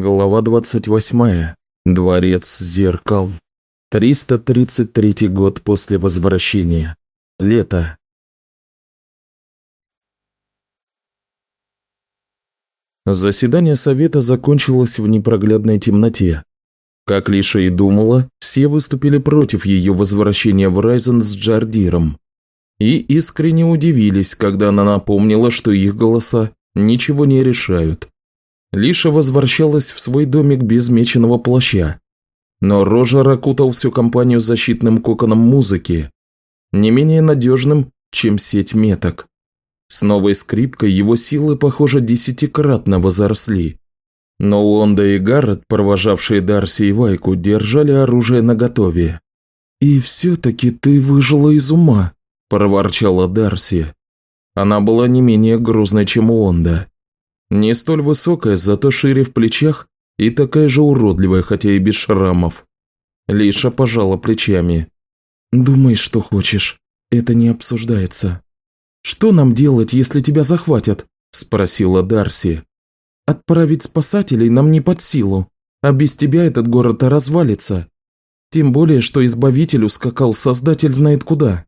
Глава 28. Дворец зеркал. 333 год после возвращения. Лето. Заседание совета закончилось в непроглядной темноте. Как Лиша и думала, все выступили против ее возвращения в Райзен с Джардиром. И искренне удивились, когда она напомнила, что их голоса ничего не решают. Лиша возвращалась в свой домик без меченого плаща. Но Рожер окутал всю компанию защитным коконом музыки, не менее надежным, чем сеть меток. С новой скрипкой его силы, похоже, десятикратно возросли. Но Лонда и Гаррет, провожавшие Дарси и Вайку, держали оружие наготове. «И все-таки ты выжила из ума», – проворчала Дарси. Она была не менее грозной, чем Лонда. Не столь высокая, зато шире в плечах и такая же уродливая, хотя и без шрамов. Лиша пожала плечами. «Думай, что хочешь. Это не обсуждается». «Что нам делать, если тебя захватят?» – спросила Дарси. «Отправить спасателей нам не под силу, а без тебя этот город развалится. Тем более, что Избавитель ускакал Создатель знает куда.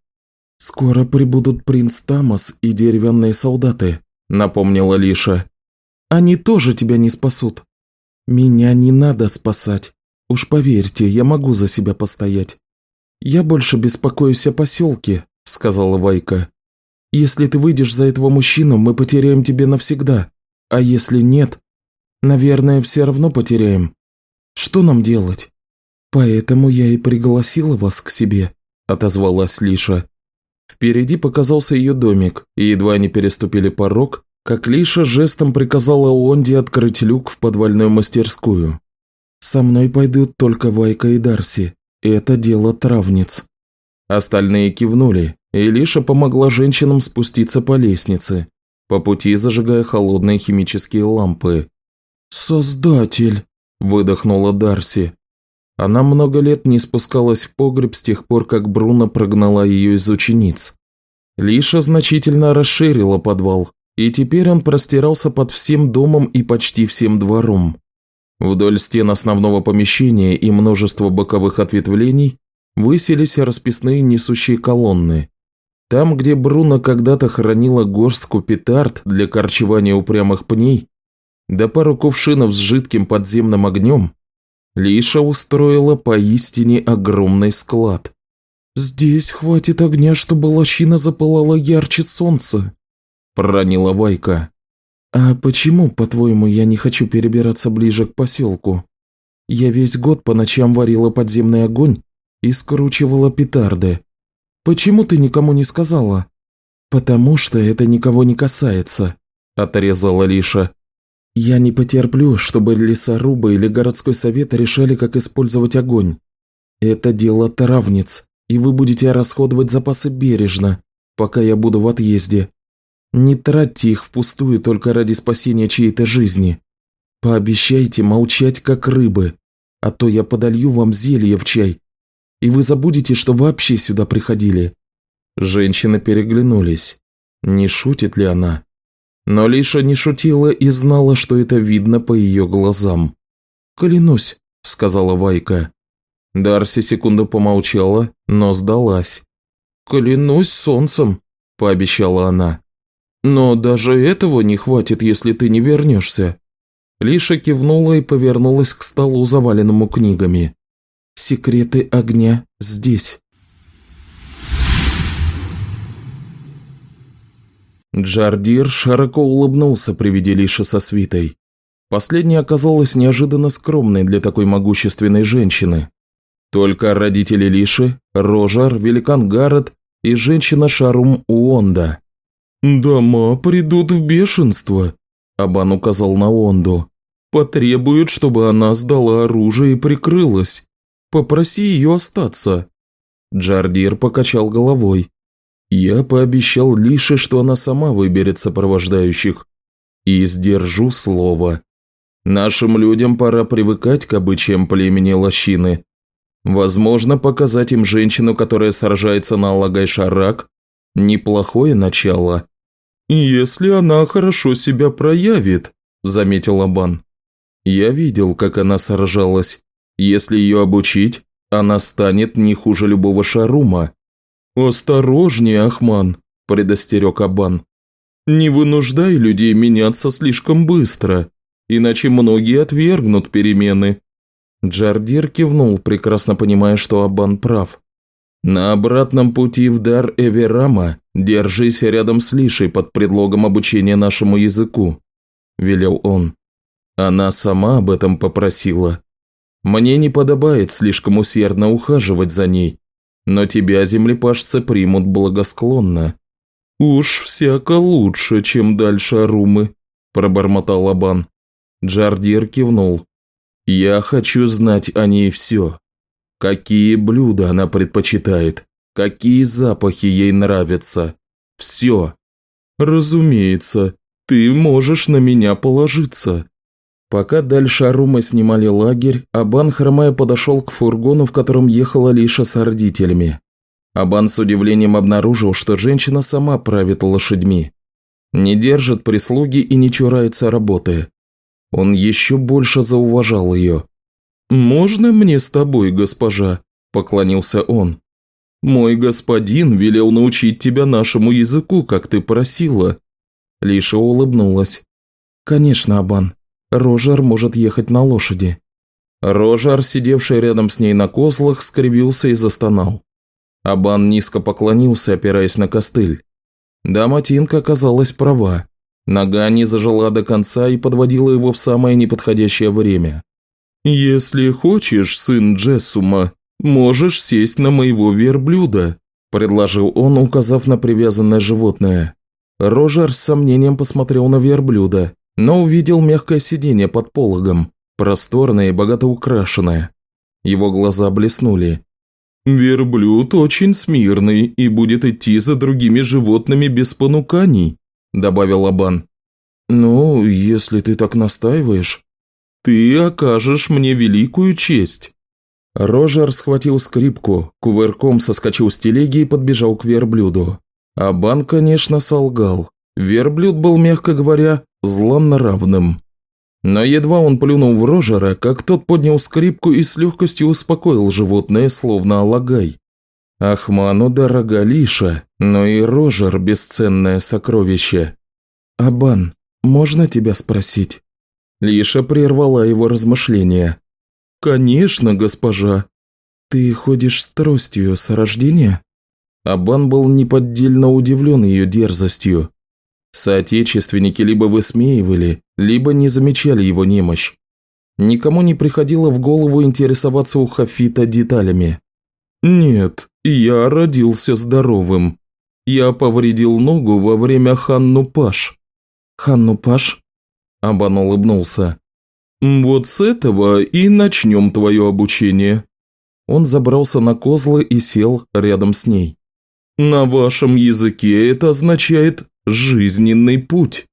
Скоро прибудут принц Тамас и деревянные солдаты», – напомнила Лиша. Они тоже тебя не спасут. Меня не надо спасать. Уж поверьте, я могу за себя постоять. Я больше беспокоюсь о поселке, сказала Вайка. Если ты выйдешь за этого мужчину, мы потеряем тебя навсегда. А если нет, наверное, все равно потеряем. Что нам делать? Поэтому я и пригласила вас к себе, отозвалась Лиша. Впереди показался ее домик, и едва они переступили порог, как Лиша жестом приказала Онди открыть люк в подвальную мастерскую. «Со мной пойдут только Вайка и Дарси. Это дело травниц». Остальные кивнули, и Лиша помогла женщинам спуститься по лестнице, по пути зажигая холодные химические лампы. «Создатель!» – выдохнула Дарси. Она много лет не спускалась в погреб с тех пор, как Бруно прогнала ее из учениц. Лиша значительно расширила подвал, и теперь он простирался под всем домом и почти всем двором. Вдоль стен основного помещения и множество боковых ответвлений высились расписные несущие колонны. Там, где Бруно когда-то хранила горстку петард для корчевания упрямых пней, да пару кувшинов с жидким подземным огнем, Лиша устроила поистине огромный склад. «Здесь хватит огня, чтобы лощина запылала ярче солнца», – проронила Вайка. «А почему, по-твоему, я не хочу перебираться ближе к поселку? Я весь год по ночам варила подземный огонь и скручивала петарды. Почему ты никому не сказала?» «Потому что это никого не касается», – отрезала Лиша. «Я не потерплю, чтобы лесорубы или городской совет решали, как использовать огонь. Это дело травниц, и вы будете расходовать запасы бережно, пока я буду в отъезде. Не тратьте их впустую только ради спасения чьей-то жизни. Пообещайте молчать, как рыбы, а то я подолью вам зелье в чай, и вы забудете, что вообще сюда приходили». Женщины переглянулись. Не шутит ли она? Но Лиша не шутила и знала, что это видно по ее глазам. «Клянусь», – сказала Вайка. Дарси секунду помолчала, но сдалась. «Клянусь солнцем», – пообещала она. «Но даже этого не хватит, если ты не вернешься». Лиша кивнула и повернулась к столу, заваленному книгами. «Секреты огня здесь». Джардир широко улыбнулся при виде Лиши со свитой. Последняя оказалась неожиданно скромной для такой могущественной женщины. Только родители Лиши, Рожар, великан Гаррет и женщина Шарум Уонда. «Дома придут в бешенство», – Абан указал на Онду. «Потребуют, чтобы она сдала оружие и прикрылась. Попроси ее остаться». Джардир покачал головой. «Я пообещал Лише, что она сама выберет сопровождающих. И сдержу слово. Нашим людям пора привыкать к обычаям племени лощины. Возможно, показать им женщину, которая сражается на Алагай-Шарак – неплохое начало. «Если она хорошо себя проявит», – заметил Абан. Я видел, как она сражалась. Если ее обучить, она станет не хуже любого шарума». «Осторожнее, Ахман», – предостерег Абан. «Не вынуждай людей меняться слишком быстро, иначе многие отвергнут перемены». Джардир кивнул, прекрасно понимая, что Абан прав. «На обратном пути в дар Эверама держись рядом с Лишей под предлогом обучения нашему языку», – велел он. Она сама об этом попросила. Мне не подобает слишком усердно ухаживать за ней, но тебя землепашцы примут благосклонно». «Уж всяко лучше, чем дальше Арумы», – пробормотал Абан. Джардир кивнул. «Я хочу знать о ней все. Какие блюда она предпочитает, какие запахи ей нравятся. Все. Разумеется, ты можешь на меня положиться». Пока дальше Арума снимали лагерь, Абан хромая подошел к фургону, в котором ехала Лиша с родителями. Абан с удивлением обнаружил, что женщина сама правит лошадьми. Не держит прислуги и не чурается работы. Он еще больше зауважал ее. «Можно мне с тобой, госпожа?» – поклонился он. «Мой господин велел научить тебя нашему языку, как ты просила». Лиша улыбнулась. «Конечно, Абан. Рожар может ехать на лошади». Рожар, сидевший рядом с ней на козлах, скривился и застонал. Абан низко поклонился, опираясь на костыль. Дама Тинка оказалась права. Нога не зажила до конца и подводила его в самое неподходящее время. «Если хочешь, сын Джессума, можешь сесть на моего верблюда», предложил он, указав на привязанное животное. Рожер с сомнением посмотрел на верблюда, но увидел мягкое сиденье под пологом, просторное и богато украшенное. Его глаза блеснули. «Верблюд очень смирный и будет идти за другими животными без понуканий», – добавил Абан. «Ну, если ты так настаиваешь...» «Ты окажешь мне великую честь». Рожер схватил скрипку, кувырком соскочил с телеги и подбежал к верблюду. Абан, конечно, солгал. Верблюд был, мягко говоря, злонравным. Но едва он плюнул в Рожера, как тот поднял скрипку и с легкостью успокоил животное, словно алагай. Ахману дорога Лиша, но и Рожер – бесценное сокровище. «Абан, можно тебя спросить?» Лиша прервала его размышления. «Конечно, госпожа. Ты ходишь с тростью с рождения?» Абан был неподдельно удивлен ее дерзостью. Соотечественники либо высмеивали, либо не замечали его немощь. Никому не приходило в голову интересоваться у Хафита деталями. «Нет, я родился здоровым. Я повредил ногу во время Ханну Паш». «Ханну Паш?» Абан улыбнулся. «Вот с этого и начнем твое обучение». Он забрался на козлы и сел рядом с ней. «На вашем языке это означает жизненный путь.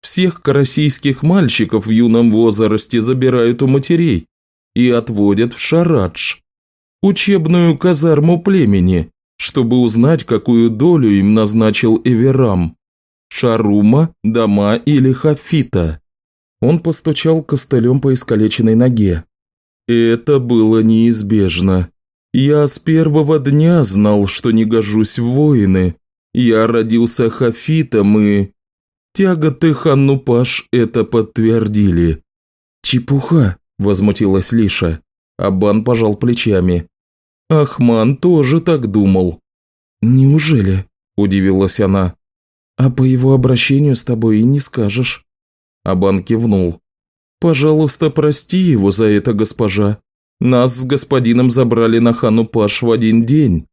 Всех карасийских мальчиков в юном возрасте забирают у матерей и отводят в Шарадж, учебную казарму племени, чтобы узнать, какую долю им назначил Эверам – Шарума, Дама или Хафита. Он постучал костылем по искалеченной ноге. Это было неизбежно. Я с первого дня знал, что не гожусь в воины, я родился хафитом и... Тяготы Ханнупаш это подтвердили. «Чепуха!» – возмутилась Лиша. Абан пожал плечами. Ахман тоже так думал. «Неужели?» – удивилась она. «А по его обращению с тобой и не скажешь». Абан кивнул. «Пожалуйста, прости его за это, госпожа. Нас с господином забрали на Хану Паш в один день.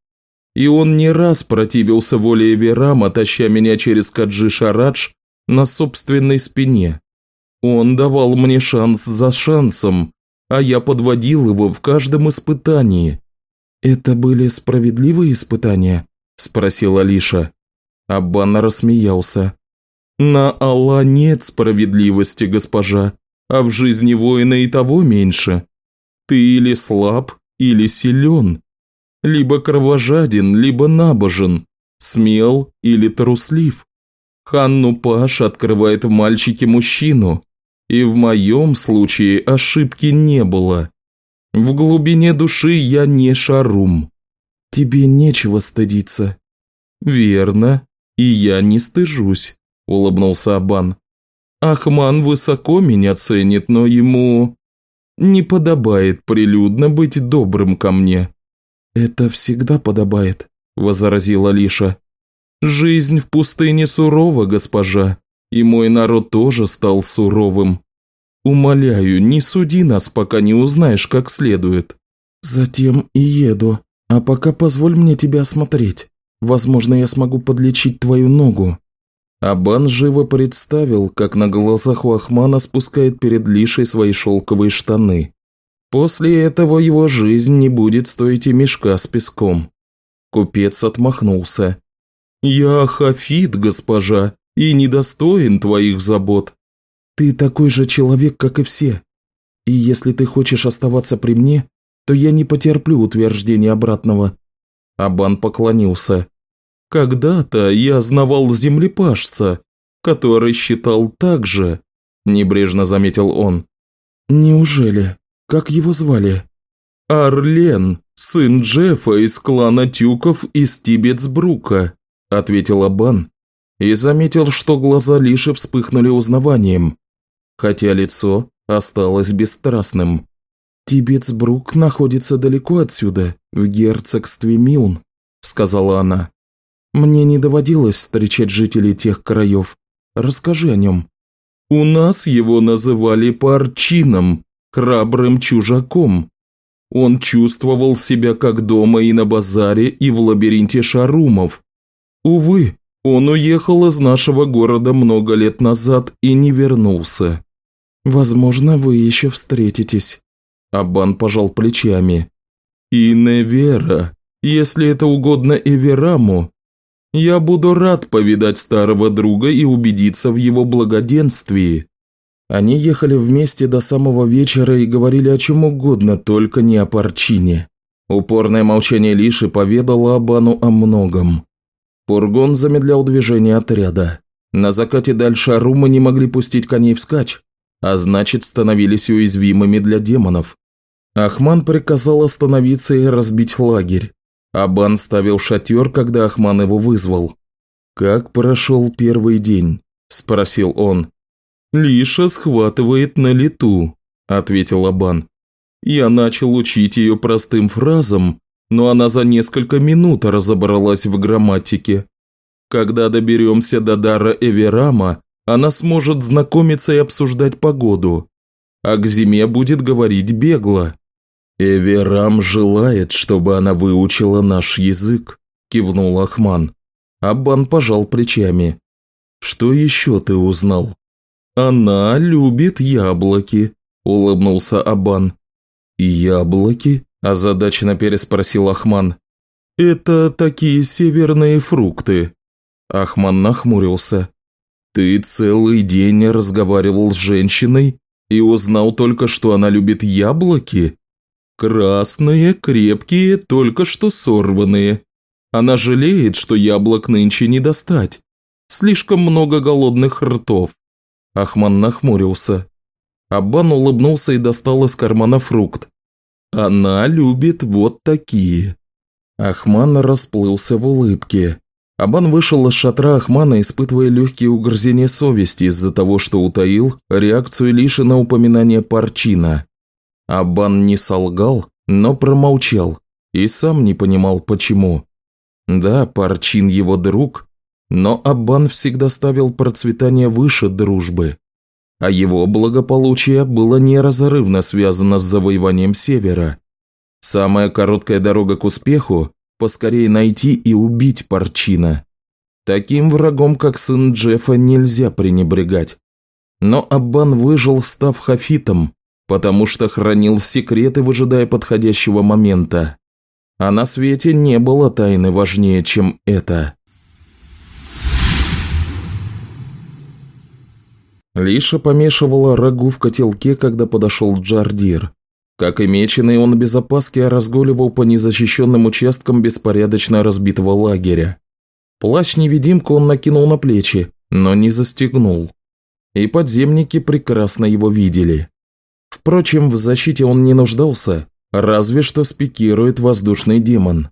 И он не раз противился воле Эверама, таща меня через Каджи Шарадж на собственной спине. Он давал мне шанс за шансом, а я подводил его в каждом испытании. «Это были справедливые испытания?» – спросила Алиша. Аббан рассмеялся. «На Алла нет справедливости, госпожа, а в жизни воина и того меньше. Ты или слаб, или силен либо кровожаден, либо набожен, смел или труслив. Ханну Паш открывает в мальчике мужчину, И в моем случае ошибки не было. В глубине души я не шарум. Тебе нечего стыдиться. Верно, и я не стыжусь, улыбнулся Абан. Ахман высоко меня ценит, но ему не подобает прилюдно быть добрым ко мне. Это всегда подобает, возразила Лиша. Жизнь в пустыне сурова, госпожа, и мой народ тоже стал суровым. Умоляю, не суди нас, пока не узнаешь как следует. Затем и еду, а пока позволь мне тебя осмотреть. Возможно, я смогу подлечить твою ногу. Абан живо представил, как на глазах у Ахмана спускает перед Лишей свои шелковые штаны. После этого его жизнь не будет стоить и мешка с песком. Купец отмахнулся. «Я хафит, госпожа, и недостоин твоих забот. Ты такой же человек, как и все. И если ты хочешь оставаться при мне, то я не потерплю утверждения обратного». Абан поклонился. «Когда-то я знавал землепашца, который считал так же», – небрежно заметил он. «Неужели? Как его звали?» «Арлен, сын Джеффа из клана Тюков из Тибетсбрука», – ответил Абан и заметил, что глаза Лиши вспыхнули узнаванием, хотя лицо осталось бесстрастным. «Тибетсбрук находится далеко отсюда, в герцогстве Милн», – сказала она. «Мне не доводилось встречать жителей тех краев. Расскажи о нем». «У нас его называли Парчином, храбрым чужаком. Он чувствовал себя как дома и на базаре, и в лабиринте шарумов. Увы, он уехал из нашего города много лет назад и не вернулся. Возможно, вы еще встретитесь. Абан пожал плечами. И Невера, если это угодно Эвераму, я буду рад повидать старого друга и убедиться в его благоденствии. Они ехали вместе до самого вечера и говорили о чем угодно, только не о Парчине. Упорное молчание Лиши поведало Абану о многом. Пургон замедлял движение отряда. На закате дальше Арума не могли пустить коней вскачь, а значит становились уязвимыми для демонов. Ахман приказал остановиться и разбить лагерь. Абан ставил шатер, когда Ахман его вызвал. «Как прошел первый день?» – спросил он. «Лиша схватывает на лету», – ответил Абан. «Я начал учить ее простым фразам, но она за несколько минут разобралась в грамматике. Когда доберемся до дара Эверама, она сможет знакомиться и обсуждать погоду, а к зиме будет говорить бегло. «Эверам желает, чтобы она выучила наш язык», – кивнул Ахман. Аббан пожал плечами. «Что еще ты узнал?» «Она любит яблоки», – улыбнулся Абан. «Яблоки?» – озадаченно переспросил Ахман. «Это такие северные фрукты». Ахман нахмурился. «Ты целый день разговаривал с женщиной и узнал только, что она любит яблоки?» «Красные, крепкие, только что сорванные. Она жалеет, что яблок нынче не достать. Слишком много голодных ртов». Ахман нахмурился. Аббан улыбнулся и достал из кармана фрукт. «Она любит вот такие». Ахман расплылся в улыбке. Абан вышел из шатра Ахмана, испытывая легкие угрызения совести из-за того, что утаил реакцию Лиши на упоминание Парчина. Абан не солгал, но промолчал и сам не понимал, почему. Да, Парчин его друг, но Аббан всегда ставил процветание выше дружбы, а его благополучие было неразрывно связано с завоеванием Севера. Самая короткая дорога к успеху – поскорее найти и убить Парчина. Таким врагом, как сын Джеффа, нельзя пренебрегать. Но Аббан выжил, став хафитом, потому что хранил секреты, выжидая подходящего момента. А на свете не было тайны важнее, чем это. Лиша помешивала рагу в котелке, когда подошел Джардир. Как и меченый, он без опаски разгуливал по незащищенным участкам беспорядочно разбитого лагеря. Плащ-невидимку он накинул на плечи, но не застегнул. и подземники прекрасно его видели. Впрочем, в защите он не нуждался, разве что спикирует воздушный демон.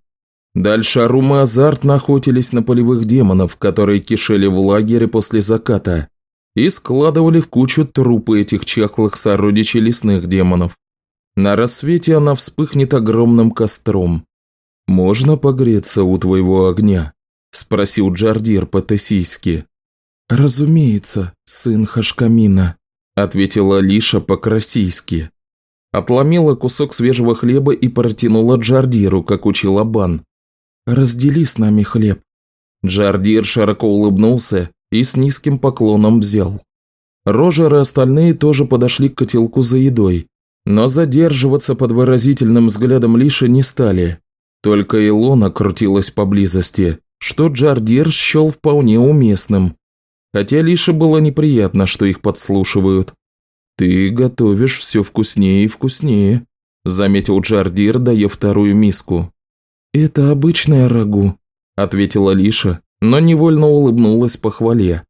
Дальше Арум и азартно охотились на полевых демонов, которые кишели в лагере после заката, и складывали в кучу трупы этих чахлых сородичей лесных демонов. На рассвете она вспыхнет огромным костром. «Можно погреться у твоего огня?» – спросил Джардир по-тессийски. «Разумеется, сын Хашкамина», – ответила Лиша по-красийски. Отломила кусок свежего хлеба и протянула Джардиру, как учил Абан. «Раздели с нами хлеб». Джардир широко улыбнулся и с низким поклоном взял. Рожер и остальные тоже подошли к котелку за едой, но задерживаться под выразительным взглядом Лиши не стали. Только Илона крутилась поблизости, что Джардир счел вполне уместным. Хотя Лише было неприятно, что их подслушивают. «Ты готовишь все вкуснее и вкуснее», – заметил Джардир, дая вторую миску. «Это обычное рагу», – ответила Лиша, но невольно улыбнулась похвале.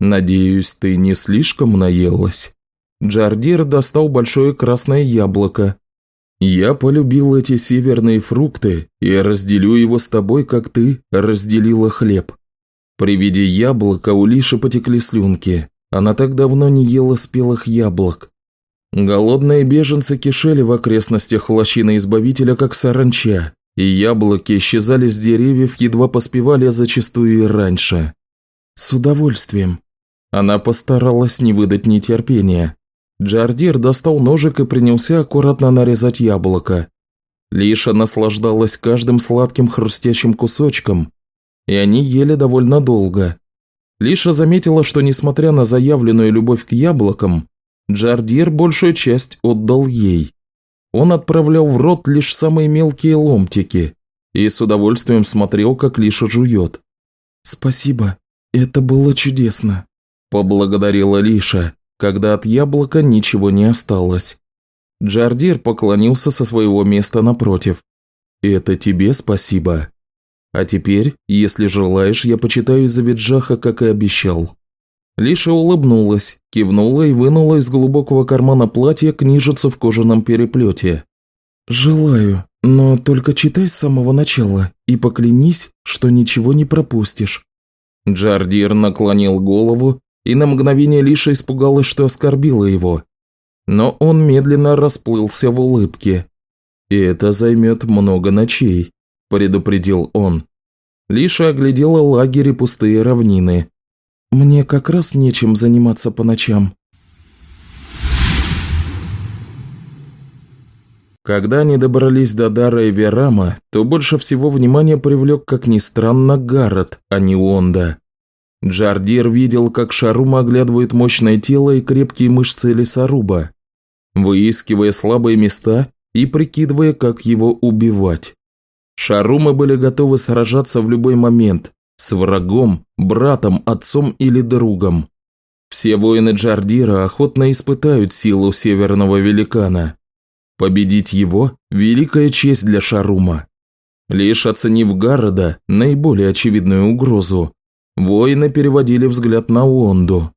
«Надеюсь, ты не слишком наелась?» Джардир достал большое красное яблоко. «Я полюбил эти северные фрукты и разделю его с тобой, как ты разделила хлеб». При виде яблока у Лиши потекли слюнки. Она так давно не ела спелых яблок. Голодные беженцы кишели в окрестностях лощины Избавителя, как саранча, и яблоки исчезали с деревьев, едва поспевали, а зачастую и раньше. С удовольствием. Она постаралась не выдать нетерпения. Джардир достал ножик и принялся аккуратно нарезать яблоко. Лиша наслаждалась каждым сладким хрустящим кусочком, и они ели довольно долго. Лиша заметила, что несмотря на заявленную любовь к яблокам, Джардир большую часть отдал ей. Он отправлял в рот лишь самые мелкие ломтики и с удовольствием смотрел, как Лиша жует. «Спасибо, это было чудесно», – поблагодарила Лиша когда от яблока ничего не осталось. Джардир поклонился со своего места напротив. «Это тебе спасибо. А теперь, если желаешь, я почитаю за Виджаха, как и обещал». Лиша улыбнулась, кивнула и вынула из глубокого кармана платья книжицу в кожаном переплете. «Желаю, но только читай с самого начала и поклянись, что ничего не пропустишь». Джардир наклонил голову и на мгновение Лиша испугалась, что оскорбила его. Но он медленно расплылся в улыбке. «И это займет много ночей», – предупредил он. Лиша оглядела лагерь и пустые равнины. «Мне как раз нечем заниматься по ночам». Когда они добрались до Дара и Верама, то больше всего внимания привлек, как ни странно, Гаррет, а не Онда. Джардир видел, как Шарума оглядывает мощное тело и крепкие мышцы лесоруба, выискивая слабые места и прикидывая, как его убивать. Шарумы были готовы сражаться в любой момент с врагом, братом, отцом или другом. Все воины Джардира охотно испытают силу северного великана. Победить его – великая честь для Шарума. Лишь оценив Гаррода, наиболее очевидную угрозу, Воины переводили взгляд на Онду.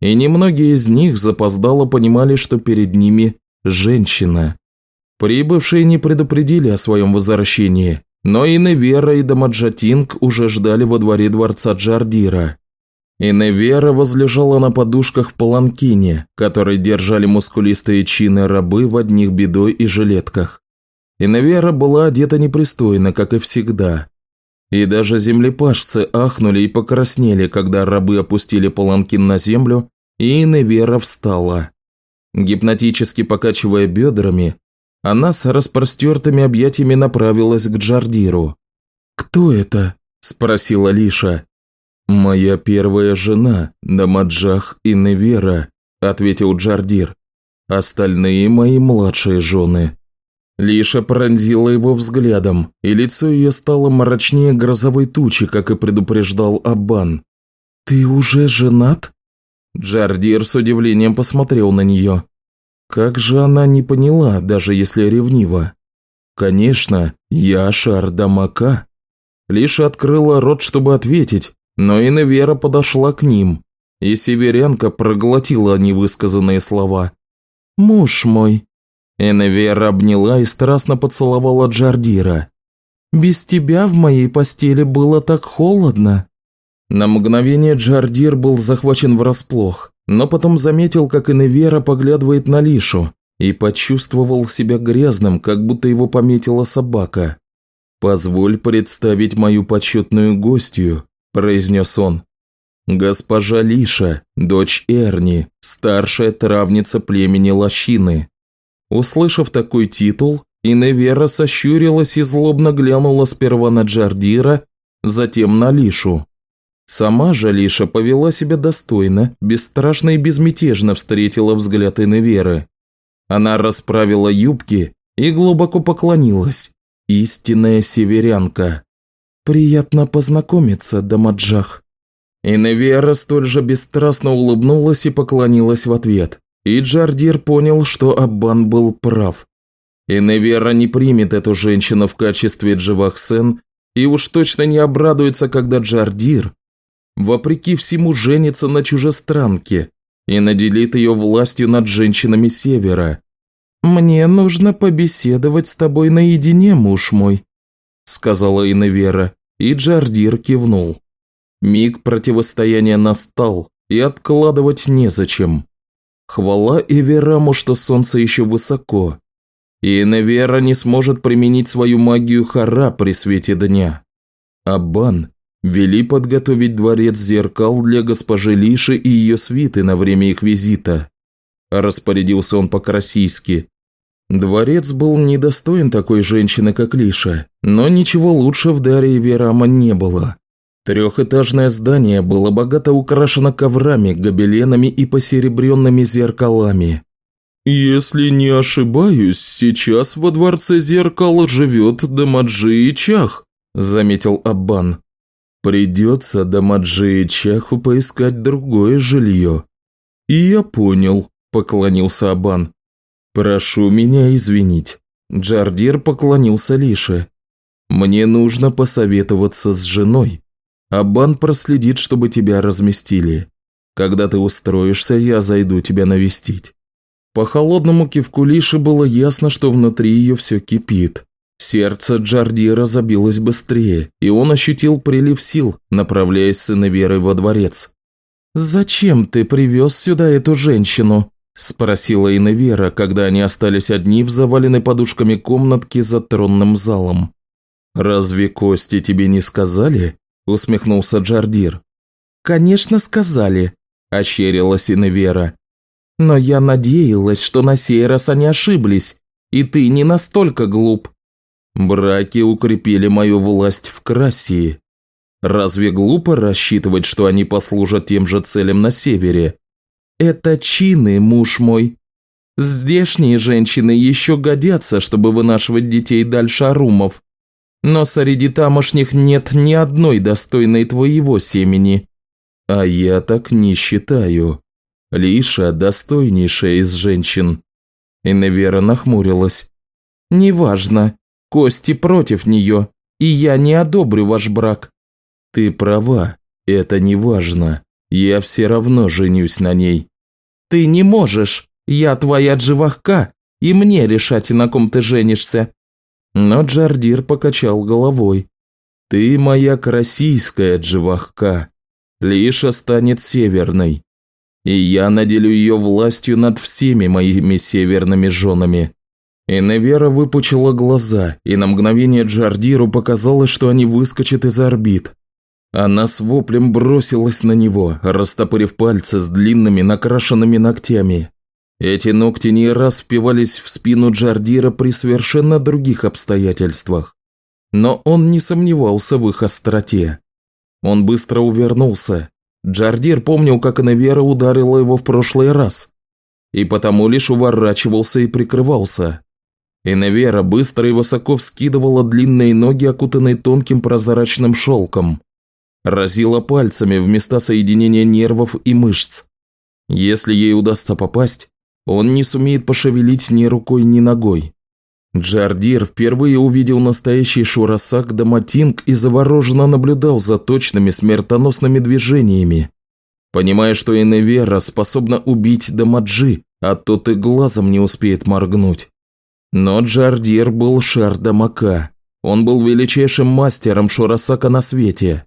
И немногие из них запоздало понимали, что перед ними женщина. Прибывшие не предупредили о своем возвращении, но и и Дамаджатинг уже ждали во дворе дворца Джардира. И возлежала на подушках в паланкине, который держали мускулистые чины рабы в одних бедой и жилетках. И была одета непристойно, как и всегда, и даже землепашцы ахнули и покраснели, когда рабы опустили паланкин на землю, и Невера встала. Гипнотически покачивая бедрами, она с распростертыми объятиями направилась к Джардиру. «Кто это?» – спросила Лиша. «Моя первая жена, Дамаджах и Невера», – ответил Джардир. «Остальные мои младшие жены». Лиша пронзила его взглядом, и лицо ее стало мрачнее грозовой тучи, как и предупреждал Аббан. «Ты уже женат?» Джардир с удивлением посмотрел на нее. Как же она не поняла, даже если ревнива? «Конечно, я Шардамака». Лиша открыла рот, чтобы ответить, но Иневера подошла к ним. и северянка проглотила невысказанные слова. «Муж мой!» Эневера обняла и страстно поцеловала Джардира. «Без тебя в моей постели было так холодно!» На мгновение Джардир был захвачен врасплох, но потом заметил, как Эневера поглядывает на Лишу и почувствовал себя грязным, как будто его пометила собака. «Позволь представить мою почетную гостью», – произнес он. «Госпожа Лиша, дочь Эрни, старшая травница племени Лощины». Услышав такой титул, Иневера сощурилась и злобно глянула сперва на Джардира, затем на Лишу. Сама же Лиша повела себя достойно, бесстрашно и безмятежно встретила взгляд Иневеры. Она расправила юбки и глубоко поклонилась. Истинная северянка. «Приятно познакомиться, Дамаджах». Иневера столь же бесстрастно улыбнулась и поклонилась в ответ. И Джардир понял, что Аббан был прав. Иневера не примет эту женщину в качестве Дживахсен и уж точно не обрадуется, когда Джардир, вопреки всему, женится на чужестранке и наделит ее властью над женщинами Севера. «Мне нужно побеседовать с тобой наедине, муж мой», – сказала Иневера, и Джардир кивнул. Миг противостояния настал, и откладывать незачем. Хвала Эвераму, что солнце еще высоко, и Иневера не сможет применить свою магию Хара при свете дня. Абан вели подготовить дворец зеркал для госпожи Лиши и ее свиты на время их визита. Распорядился он по-красийски. Дворец был недостоин такой женщины, как Лиша, но ничего лучше в Даре Верама не было. Трехэтажное здание было богато украшено коврами, гобеленами и посеребренными зеркалами. «Если не ошибаюсь, сейчас во дворце зеркал живет Дамаджи и Чах», – заметил Аббан. «Придется Дамаджи и Чаху поискать другое жилье». «И я понял», – поклонился Аббан. «Прошу меня извинить». Джардир поклонился Лише. «Мне нужно посоветоваться с женой. Аббан проследит, чтобы тебя разместили. Когда ты устроишься, я зайду тебя навестить». По холодному кивку Лиши было ясно, что внутри ее все кипит. Сердце Джардира забилось быстрее, и он ощутил прилив сил, направляясь с Иневерой во дворец. «Зачем ты привез сюда эту женщину?» – спросила Иневера, когда они остались одни в заваленной подушками комнатке за тронным залом. «Разве кости тебе не сказали?» – усмехнулся Джардир. «Конечно сказали», – ощерилась Иневера. «Но я надеялась, что на сей раз они ошиблись, и ты не настолько глуп». «Браки укрепили мою власть в Красии. Разве глупо рассчитывать, что они послужат тем же целям на севере?» «Это чины, муж мой. Здешние женщины еще годятся, чтобы вынашивать детей дальше арумов. Но среди тамошних нет ни одной достойной твоего семени». «А я так не считаю. Лиша – достойнейшая из женщин». Иневера нахмурилась. «Неважно. Кости против нее, и я не одобрю ваш брак». «Ты права. Это не важно. Я все равно женюсь на ней». «Ты не можешь! Я твоя дживахка, и мне решать, на ком ты женишься!» Но Джардир покачал головой. «Ты моя красийская дживахка. Лиша станет северной. И я наделю ее властью над всеми моими северными женами». Иневера выпучила глаза, и на мгновение Джардиру показалось, что они выскочат из орбит. Она с воплем бросилась на него, растопырив пальцы с длинными накрашенными ногтями. Эти ногти не раз впивались в спину Джардира при совершенно других обстоятельствах. Но он не сомневался в их остроте. Он быстро увернулся. Джардир помнил, как Иневера ударила его в прошлый раз. И потому лишь уворачивался и прикрывался. Иневера быстро и высоко вскидывала длинные ноги, окутанные тонким прозрачным шелком разила пальцами в места соединения нервов и мышц. Если ей удастся попасть, он не сумеет пошевелить ни рукой, ни ногой. Джардир впервые увидел настоящий шурасак Даматинг и завороженно наблюдал за точными смертоносными движениями. понимая, что Иневера способна убить Дамаджи, а тот и глазом не успеет моргнуть. Но Джардир был шар Дамака. Он был величайшим мастером Шурасака на свете.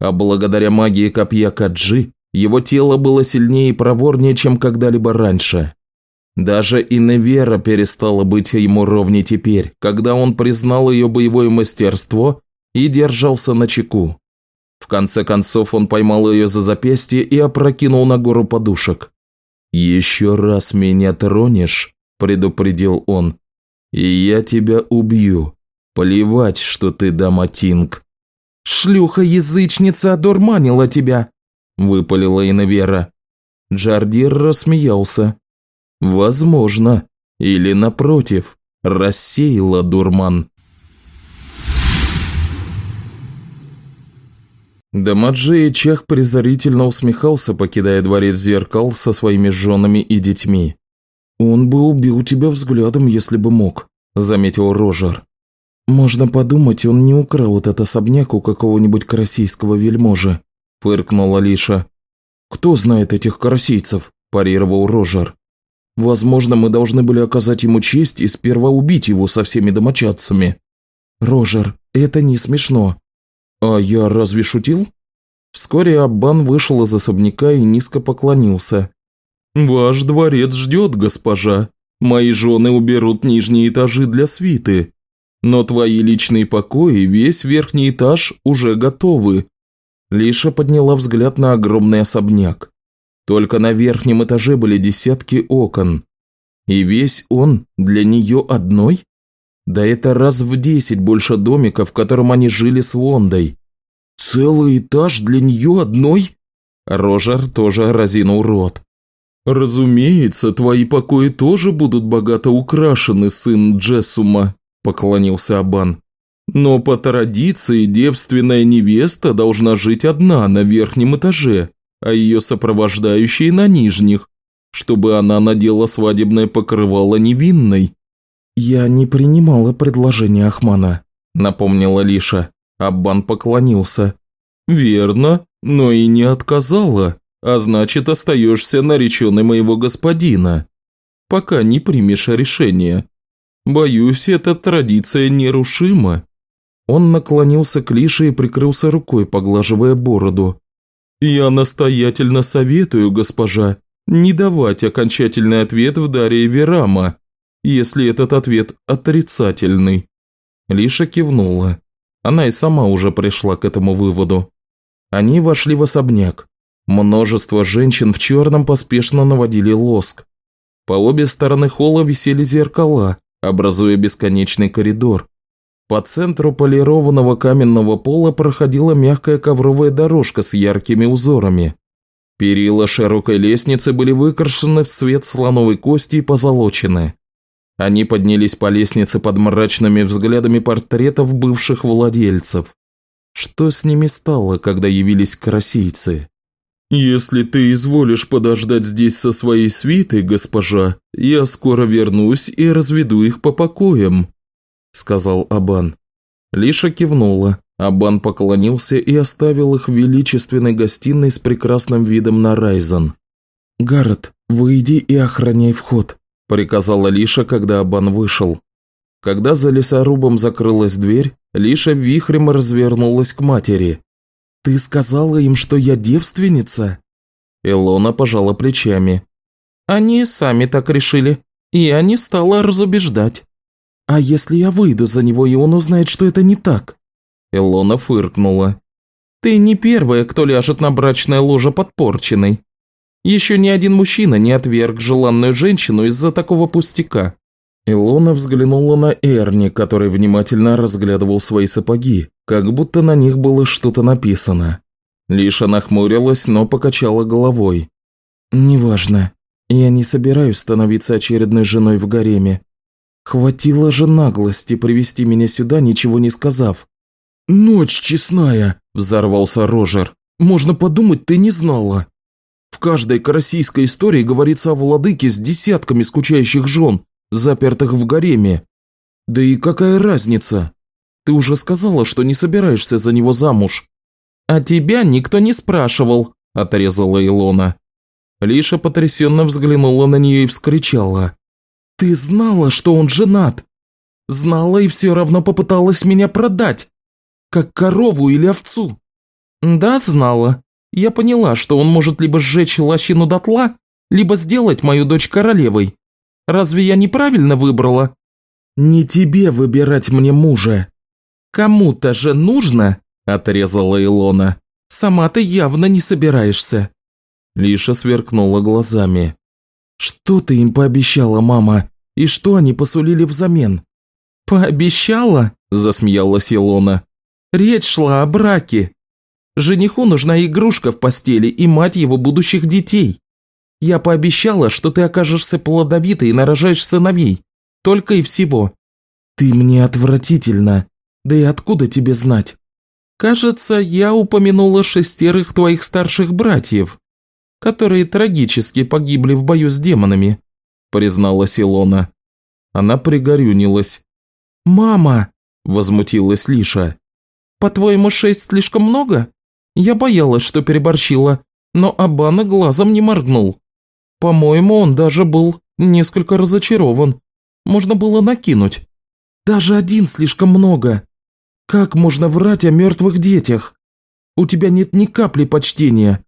А благодаря магии копья Каджи, его тело было сильнее и проворнее, чем когда-либо раньше. Даже Иневера перестала быть ему ровней теперь, когда он признал ее боевое мастерство и держался на чеку. В конце концов он поймал ее за запястье и опрокинул на гору подушек. «Еще раз меня тронешь», – предупредил он, – «и я тебя убью. Плевать, что ты даматинг». «Шлюха-язычница одурманила тебя», – выпалила Иневера. Джардир рассмеялся. Возможно. Или напротив, рассеяла дурман. Дамаджи Чах презрительно усмехался, покидая дворец зеркал со своими женами и детьми. «Он бы убил тебя взглядом, если бы мог», – заметил Рожер. «Можно подумать, он не украл этот особняк у какого-нибудь карасийского вельможи», – фыркнула Лиша. «Кто знает этих карасийцев?» – парировал Рожер. Возможно, мы должны были оказать ему честь и сперва убить его со всеми домочадцами. Рожер, это не смешно. А я разве шутил? Вскоре Аббан вышел из особняка и низко поклонился. «Ваш дворец ждет, госпожа. Мои жены уберут нижние этажи для свиты. Но твои личные покои, весь верхний этаж уже готовы». Лиша подняла взгляд на огромный особняк. Только на верхнем этаже были десятки окон. И весь он для нее одной? Да это раз в десять больше домика, в котором они жили с Вондой. Целый этаж для нее одной? Рожер тоже разинул рот. «Разумеется, твои покои тоже будут богато украшены, сын Джессума», – поклонился Абан. «Но по традиции девственная невеста должна жить одна на верхнем этаже, а ее сопровождающие на нижних, чтобы она надела свадебное покрывало невинной. «Я не принимала предложение Ахмана», – напомнила Лиша. Аббан поклонился. «Верно, но и не отказала, а значит, остаешься нареченной моего господина, пока не примешь решение. Боюсь, эта традиция нерушима». Он наклонился к Лише и прикрылся рукой, поглаживая бороду. «Я настоятельно советую, госпожа, не давать окончательный ответ в Дарье Верама, если этот ответ отрицательный». Лиша кивнула. Она и сама уже пришла к этому выводу. Они вошли в особняк. Множество женщин в черном поспешно наводили лоск. По обе стороны холла висели зеркала, образуя бесконечный коридор. По центру полированного каменного пола проходила мягкая ковровая дорожка с яркими узорами. Перила широкой лестницы были выкрашены в цвет слоновой кости и позолочены. Они поднялись по лестнице под мрачными взглядами портретов бывших владельцев. Что с ними стало, когда явились карасийцы? «Если ты изволишь подождать здесь со своей свитой, госпожа, я скоро вернусь и разведу их по покоям», сказал Абан. Лиша кивнула. Абан поклонился и оставил их в величественной гостиной с прекрасным видом на Райзен. «Гаррет, выйди и охраняй вход», – приказала Лиша, когда Абан вышел. Когда за лесорубом закрылась дверь, Лиша вихрем развернулась к матери. «Ты сказала им, что я девственница?» Илона пожала плечами. «Они сами так решили, и я не стала разубеждать». «А если я выйду за него, и он узнает, что это не так?» Элона фыркнула. «Ты не первая, кто ляжет на брачное ложе подпорченной. Еще ни один мужчина не отверг желанную женщину из-за такого пустяка». Илона взглянула на Эрни, который внимательно разглядывал свои сапоги, как будто на них было что-то написано. Лиша нахмурилась, но покачала головой. «Неважно. Я не собираюсь становиться очередной женой в гареме. Хватило же наглости привести меня сюда, ничего не сказав. «Ночь честная!» – взорвался Рожер. «Можно подумать, ты не знала!» В каждой карасийской истории говорится о владыке с десятками скучающих жен, запертых в гареме. Да и какая разница? Ты уже сказала, что не собираешься за него замуж. А тебя никто не спрашивал, – отрезала Илона. Лиша потрясенно взглянула на нее и вскричала. «Ты знала, что он женат? Знала и все равно попыталась меня продать, как корову или овцу?» «Да, знала. Я поняла, что он может либо сжечь лощину дотла, либо сделать мою дочь королевой. Разве я неправильно выбрала?» «Не тебе выбирать мне мужа. Кому-то же нужно», – отрезала Илона. «Сама ты явно не собираешься». Лиша сверкнула глазами. «Что ты им пообещала, мама? И что они посулили взамен?» «Пообещала?» – засмеялась Илона. «Речь шла о браке. Жениху нужна игрушка в постели и мать его будущих детей. Я пообещала, что ты окажешься плодовитой и нарожаешь сыновей. Только и всего. Ты мне отвратительно. Да и откуда тебе знать? Кажется, я упомянула шестерых твоих старших братьев, которые трагически погибли в бою с демонами, призналась Илона. Она пригорюнилась. «Мама!» – возмутилась Лиша. «По-твоему, шесть слишком много? Я боялась, что переборщила, но Абана глазом не моргнул. По-моему, он даже был несколько разочарован. Можно было накинуть. Даже один слишком много. Как можно врать о мертвых детях? У тебя нет ни капли почтения.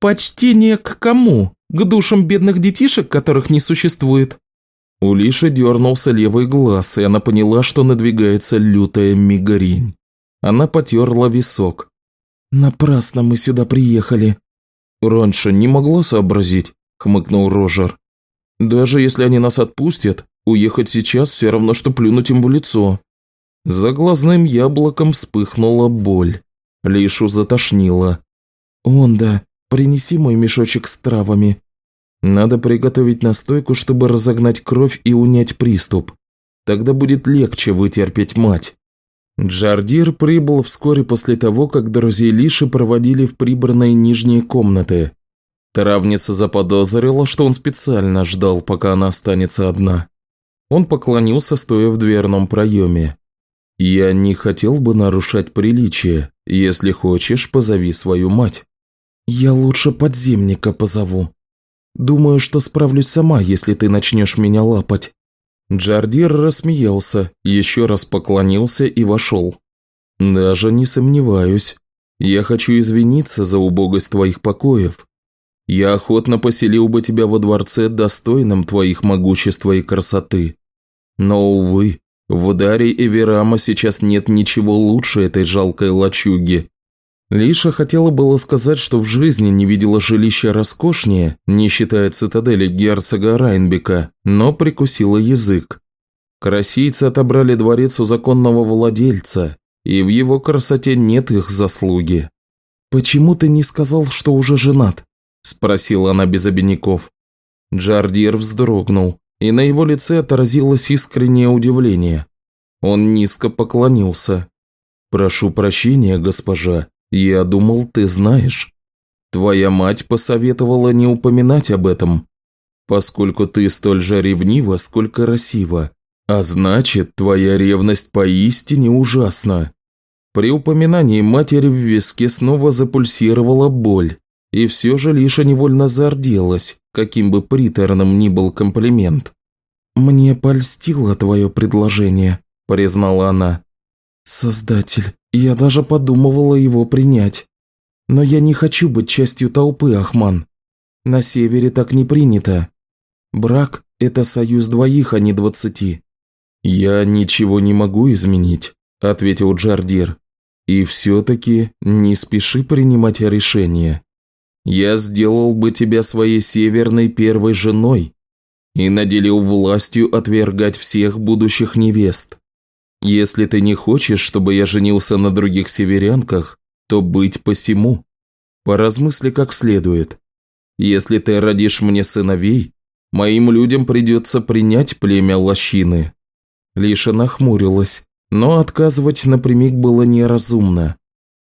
Почтение к кому? К душам бедных детишек, которых не существует? У Лиши дернулся левый глаз, и она поняла, что надвигается лютая мигрень. Она потерла висок. «Напрасно мы сюда приехали». «Раньше не могла сообразить. – хмыкнул Рожер. «Даже если они нас отпустят, уехать сейчас все равно, что плюнуть им в лицо». За глазным яблоком вспыхнула боль. Лишу затошнило. «Онда, принеси мой мешочек с травами. Надо приготовить настойку, чтобы разогнать кровь и унять приступ. Тогда будет легче вытерпеть мать». Джардир прибыл вскоре после того, как друзей Лиши проводили в прибранные нижние комнаты. Травница заподозрила, что он специально ждал, пока она останется одна. Он поклонился, стоя в дверном проеме. «Я не хотел бы нарушать приличие. Если хочешь, позови свою мать». «Я лучше подземника позову. Думаю, что справлюсь сама, если ты начнешь меня лапать». Джардир рассмеялся, еще раз поклонился и вошел. «Даже не сомневаюсь. Я хочу извиниться за убогость твоих покоев. Я охотно поселил бы тебя во дворце, достойном твоих могущества и красоты. Но, увы, в ударе Эверама сейчас нет ничего лучше этой жалкой лачуги. Лиша хотела было сказать, что в жизни не видела жилища роскошнее, не считая цитадели герцога Райнбека, но прикусила язык. Красийцы отобрали дворец у законного владельца, и в его красоте нет их заслуги. «Почему ты не сказал, что уже женат?» – спросила она без обиняков. Джардир вздрогнул, и на его лице отразилось искреннее удивление. Он низко поклонился. «Прошу прощения, госпожа, я думал, ты знаешь. Твоя мать посоветовала не упоминать об этом, поскольку ты столь же ревнива, сколько красива, а значит, твоя ревность поистине ужасна». При упоминании матери в виске снова запульсировала боль, и все же Лиша невольно зарделась, каким бы приторным ни был комплимент. «Мне польстило твое предложение», – признала она. «Создатель, я даже подумывала его принять. Но я не хочу быть частью толпы, Ахман. На севере так не принято. Брак – это союз двоих, а не двадцати». «Я ничего не могу изменить», – ответил Джардир. «И все-таки не спеши принимать решение я сделал бы тебя своей северной первой женой и наделил властью отвергать всех будущих невест. Если ты не хочешь, чтобы я женился на других северянках, то быть посему. Поразмысли как следует. Если ты родишь мне сыновей, моим людям придется принять племя лощины». Лиша нахмурилась, но отказывать напрямик было неразумно.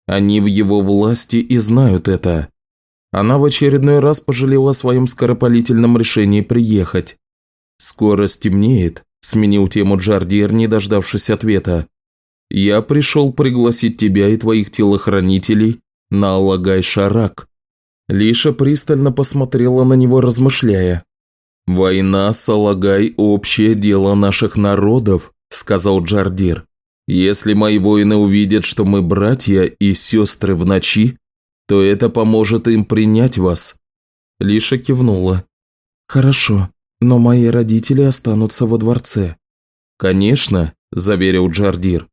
Они в его власти и знают это. Она в очередной раз пожалела о своем скоропалительном решении приехать. «Скоро стемнеет», – сменил тему Джардир, не дождавшись ответа. «Я пришел пригласить тебя и твоих телохранителей на Алагай-Шарак». Лиша пристально посмотрела на него, размышляя. «Война, Салагай, общее дело наших народов», – сказал Джардир. «Если мои воины увидят, что мы братья и сестры в ночи, то это поможет им принять вас». Лиша кивнула. «Хорошо, но мои родители останутся во дворце». «Конечно», – заверил Джардир.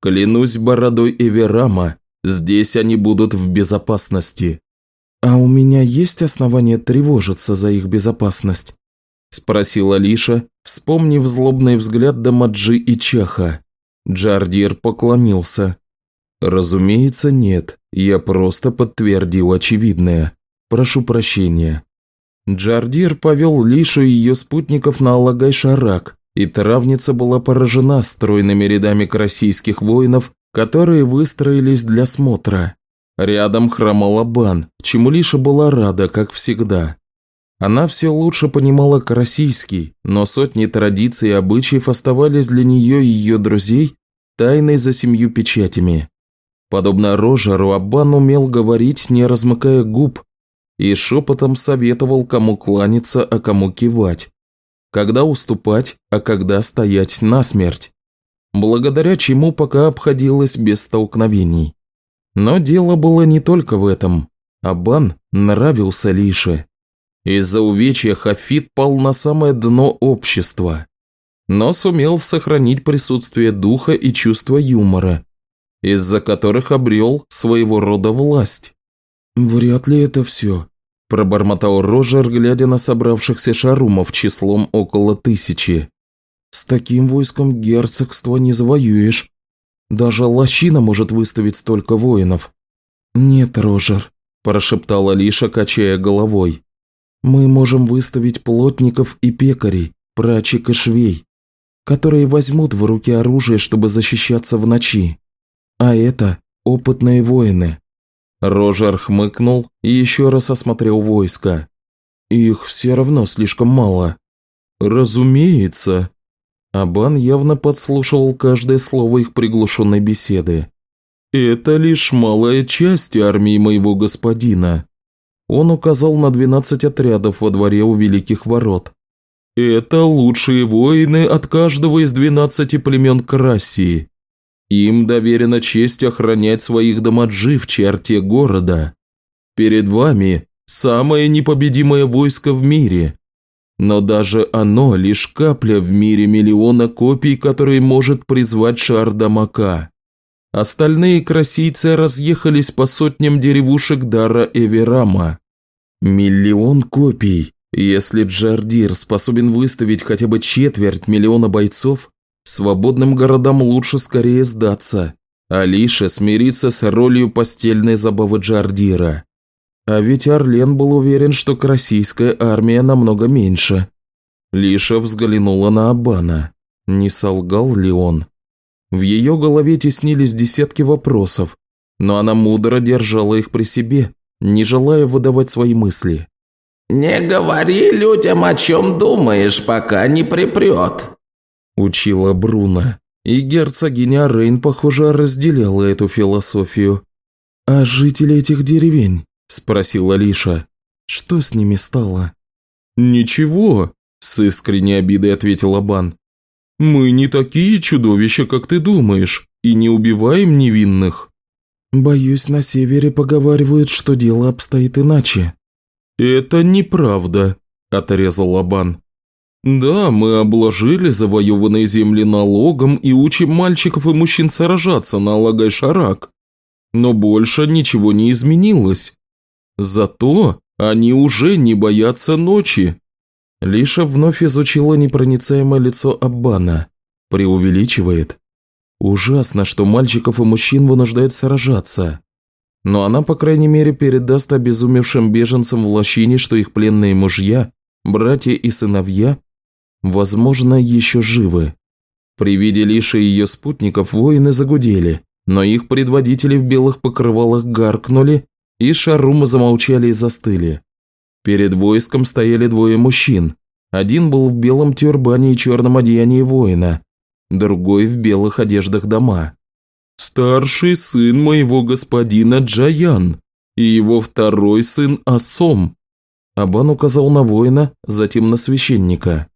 «Клянусь бородой Эверама, здесь они будут в безопасности». «А у меня есть основания тревожиться за их безопасность?» – спросила Лиша, вспомнив злобный взгляд Дамаджи и Чаха. Джардир поклонился. «Разумеется, нет. Я просто подтвердил очевидное. Прошу прощения». Джардир повел Лишу и ее спутников на Алагай-Шарак, и травница была поражена стройными рядами карасийских воинов, которые выстроились для смотра. Рядом хромал Абан, чему Лиша была рада, как всегда. Она все лучше понимала карасийский, но сотни традиций и обычаев оставались для нее и ее друзей тайной за семью печатями. Подобно Рожеру, Аббан умел говорить, не размыкая губ, и шепотом советовал, кому кланяться, а кому кивать, когда уступать, а когда стоять насмерть, благодаря чему пока обходилось без столкновений. Но дело было не только в этом. Абан нравился Лише. Из-за увечья Хафит пал на самое дно общества, но сумел сохранить присутствие духа и чувство юмора, из-за которых обрел своего рода власть. «Вряд ли это все», – пробормотал Рожер, глядя на собравшихся шарумов числом около тысячи. «С таким войском герцогства не завоюешь. Даже лощина может выставить столько воинов». «Нет, Рожер», – прошептала Лиша, качая головой. Мы можем выставить плотников и пекарей, прачек и швей, которые возьмут в руки оружие, чтобы защищаться в ночи. А это опытные воины». Рожер хмыкнул и еще раз осмотрел войско. «Их все равно слишком мало». «Разумеется». Абан явно подслушивал каждое слово их приглушенной беседы. «Это лишь малая часть армии моего господина. Он указал на 12 отрядов во дворе у Великих Ворот. «Это лучшие воины от каждого из 12 племен Красии. Им доверена честь охранять своих домаджи в черте города. Перед вами самое непобедимое войско в мире. Но даже оно лишь капля в мире миллиона копий, которые может призвать шар Дамака. Остальные красийцы разъехались по сотням деревушек Дара Эверама. Миллион копий. Если Джардир способен выставить хотя бы четверть миллиона бойцов, свободным городам лучше скорее сдаться. Алиша смириться с ролью постельной забавы Джардира. А ведь Орлен был уверен, что российская армия намного меньше. Лиша взглянула на Абана. Не солгал ли он? В ее голове теснились десятки вопросов, но она мудро держала их при себе, не желая выдавать свои мысли. «Не говори людям, о чем думаешь, пока не припрет», – учила Бруно. И герцогиня Рейн, похоже, разделяла эту философию. «А жители этих деревень?» – спросила Лиша. «Что с ними стало?» «Ничего», – с искренней обидой ответил Абан. «Мы не такие чудовища, как ты думаешь, и не убиваем невинных». «Боюсь, на севере поговаривают, что дело обстоит иначе». «Это неправда», – отрезал Абан. «Да, мы обложили завоеванные земли налогом и учим мальчиков и мужчин сражаться на Алагай-Шарак. Но больше ничего не изменилось. Зато они уже не боятся ночи. Лиша вновь изучила непроницаемое лицо Аббана. Преувеличивает. Ужасно, что мальчиков и мужчин вынуждают сражаться. Но она, по крайней мере, передаст обезумевшим беженцам в лощине, что их пленные мужья, братья и сыновья, возможно, еще живы. При виде Лиши и ее спутников воины загудели, но их предводители в белых покрывалах гаркнули, и шарумы замолчали и застыли. Перед войском стояли двое мужчин. Один был в белом тюрбане и черном одеянии воина, другой в белых одеждах дома. «Старший сын моего господина Джаян, и его второй сын Асом. Абан указал на воина, затем на священника.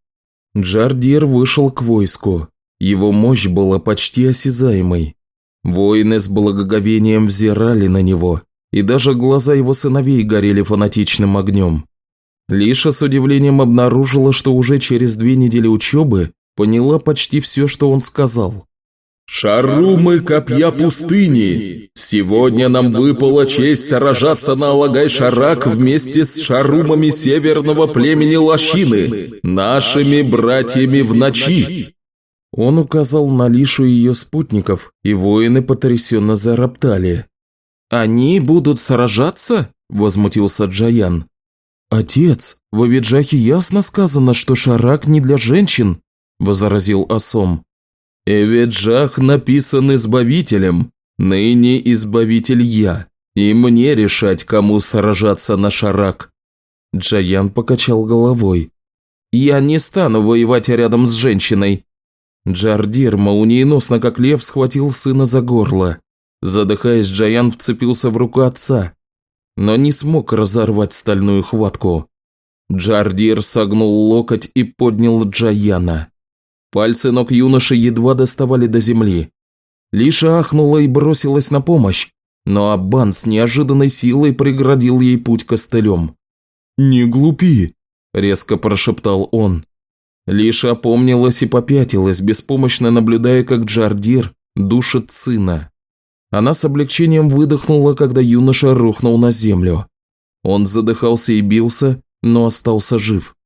Джардир вышел к войску. Его мощь была почти осязаемой. Воины с благоговением взирали на него, и даже глаза его сыновей горели фанатичным огнем. Лиша с удивлением обнаружила, что уже через две недели учебы поняла почти все, что он сказал. «Шарумы копья пустыни! Сегодня нам выпала честь сражаться на Алагай-Шарак вместе с шарумами северного племени Лощины, нашими братьями в ночи!» Он указал на Лишу и ее спутников, и воины потрясенно зароптали. «Они будут сражаться?» – возмутился Джаян. «Отец, в Авиджахе ясно сказано, что Шарак не для женщин», – возразил Асом. Эвиджах написан Избавителем, ныне Избавитель я, и мне решать, кому сражаться на Шарак». Джаян покачал головой. «Я не стану воевать рядом с женщиной». Джардир, молниеносно как лев, схватил сына за горло. Задыхаясь, Джаян вцепился в руку отца, но не смог разорвать стальную хватку. Джардир согнул локоть и поднял Джаяна. Пальцы ног юноши едва доставали до земли. Лиша ахнула и бросилась на помощь, но Аббан с неожиданной силой преградил ей путь костылем. «Не глупи!» – резко прошептал он. Лиша опомнилась и попятилась, беспомощно наблюдая, как Джардир душит сына. Она с облегчением выдохнула, когда юноша рухнул на землю. Он задыхался и бился, но остался жив.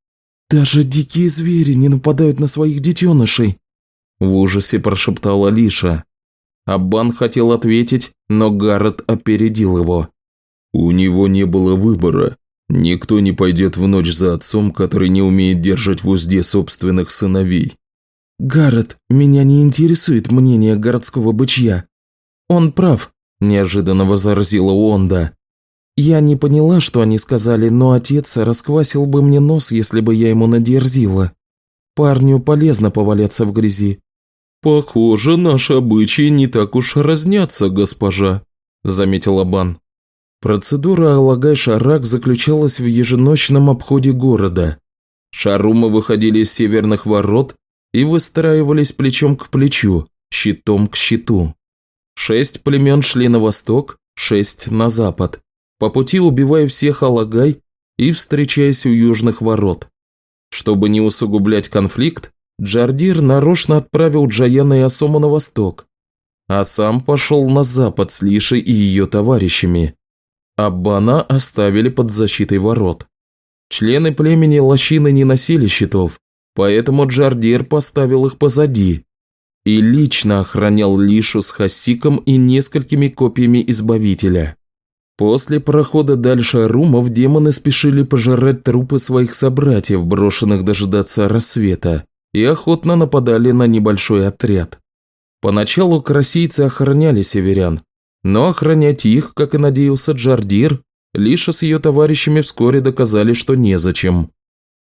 «Даже дикие звери не нападают на своих детенышей!» В ужасе прошептала Лиша. Аббан хотел ответить, но Гаррет опередил его. «У него не было выбора. Никто не пойдет в ночь за отцом, который не умеет держать в узде собственных сыновей». «Гаррет, меня не интересует мнение городского бычья. Он прав», – неожиданно возразила Уонда. Я не поняла, что они сказали, но отец расквасил бы мне нос, если бы я ему надерзила. Парню полезно поваляться в грязи. «Похоже, наши обычаи не так уж разнятся, госпожа», – заметила Бан. Процедура Алагай-Шарак заключалась в еженочном обходе города. Шарумы выходили из северных ворот и выстраивались плечом к плечу, щитом к щиту. Шесть племен шли на восток, шесть на запад по пути убивая всех Алагай и встречаясь у южных ворот. Чтобы не усугублять конфликт, Джардир нарочно отправил Джаяна и Асома на восток, а сам пошел на запад с Лишей и ее товарищами. Аббана оставили под защитой ворот. Члены племени Лощины не носили щитов, поэтому Джардир поставил их позади и лично охранял Лишу с Хасиком и несколькими копьями Избавителя. После прохода дальше румов демоны спешили пожирать трупы своих собратьев, брошенных дожидаться рассвета, и охотно нападали на небольшой отряд. Поначалу красийцы охраняли северян, но охранять их, как и надеялся Джардир, Лиша с ее товарищами вскоре доказали, что незачем.